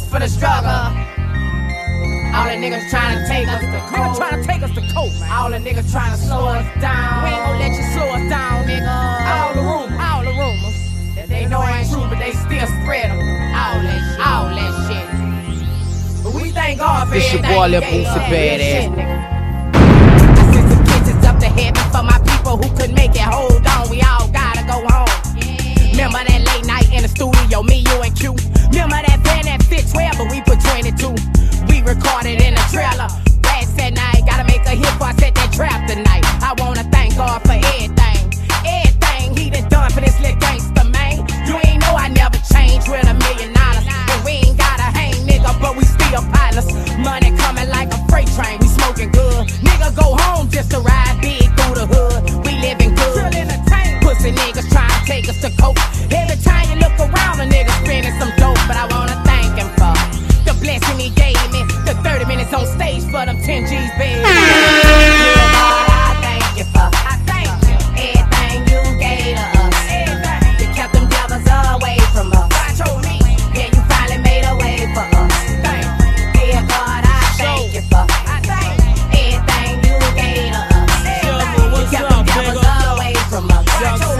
this for the struggle. All the niggas trying to take us to court. trying to take us to court. All the niggas trying to slow us down. We ain't gonna let you slow us down, nigga. All the rumors, all the rumors. That they know ain't true, but they still spread them. All that shit, all that shit. But we thank God for This your everything boy, he Lil gave Boosie us. Badass. Shit, nigga. I sent some kisses up to heaven for my people who couldn't make it. Hold on, we all 22. We recorded in a trailer. Brad said, night, gotta make a hit before I set that trap tonight. I wanna thank God you. Everything you gave to us. You kept them devils away from us. Yeah, you finally made a way for us. Thank you, I thank you for. I you gave her up. You kept them devils away from us.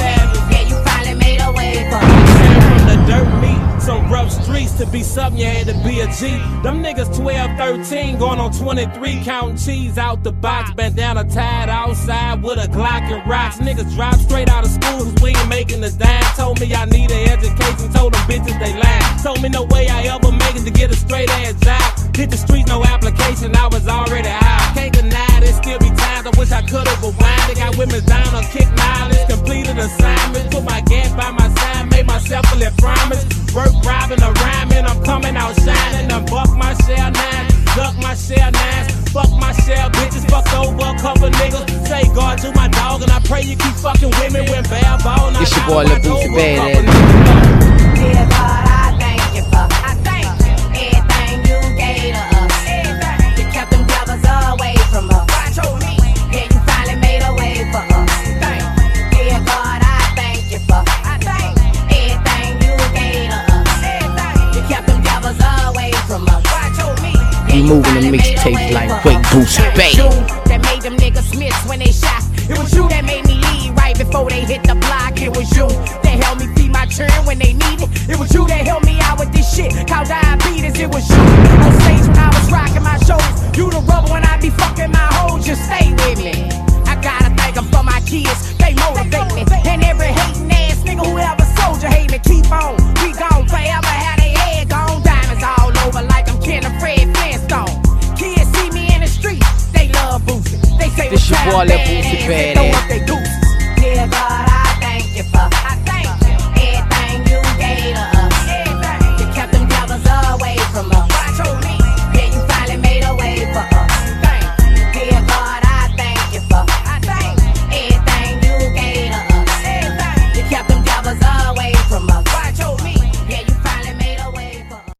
To be something you had to be a G. Them niggas 12, 13, going on 23, counting cheese out the box, bandana tied outside with a Glock and rocks. Niggas drop straight out of school, cause we ain't making a dime. Told me I need an education, told them bitches they lie. Told me no way I ever make it to get a straight ass job. Hit the streets, no application, I was already out. Can't deny it, still be times I wish I could've rewind. They got women down on kick knowledge, completed assignment, put my gas by my side, made myself a little promise. Work robbing or rhyming, I'm coming out shining. I'm buck my shell nine, duck my shell nines, fuck my shell bitches, fucked over a couple niggas. Say God to my dog, and I pray you keep fucking women when bad ball. This your boy, Lil Boosie You moving the finally made a mixtapes like for Wake us. Boosie It was you That made them niggas miss when they shot. It was you that made me leave right before they hit the block. It was you that helped me feed my children when they needed. It was you that helped me out with this shit. Called diabetes. It was you on stage when I was rocking my shows. You the rubber when I be fucking my hoes. Just stay with me. I gotta thank them for my kids. They motivate me. And every hating ass nigga who ever soldier hate me. Keep on. Kids see me in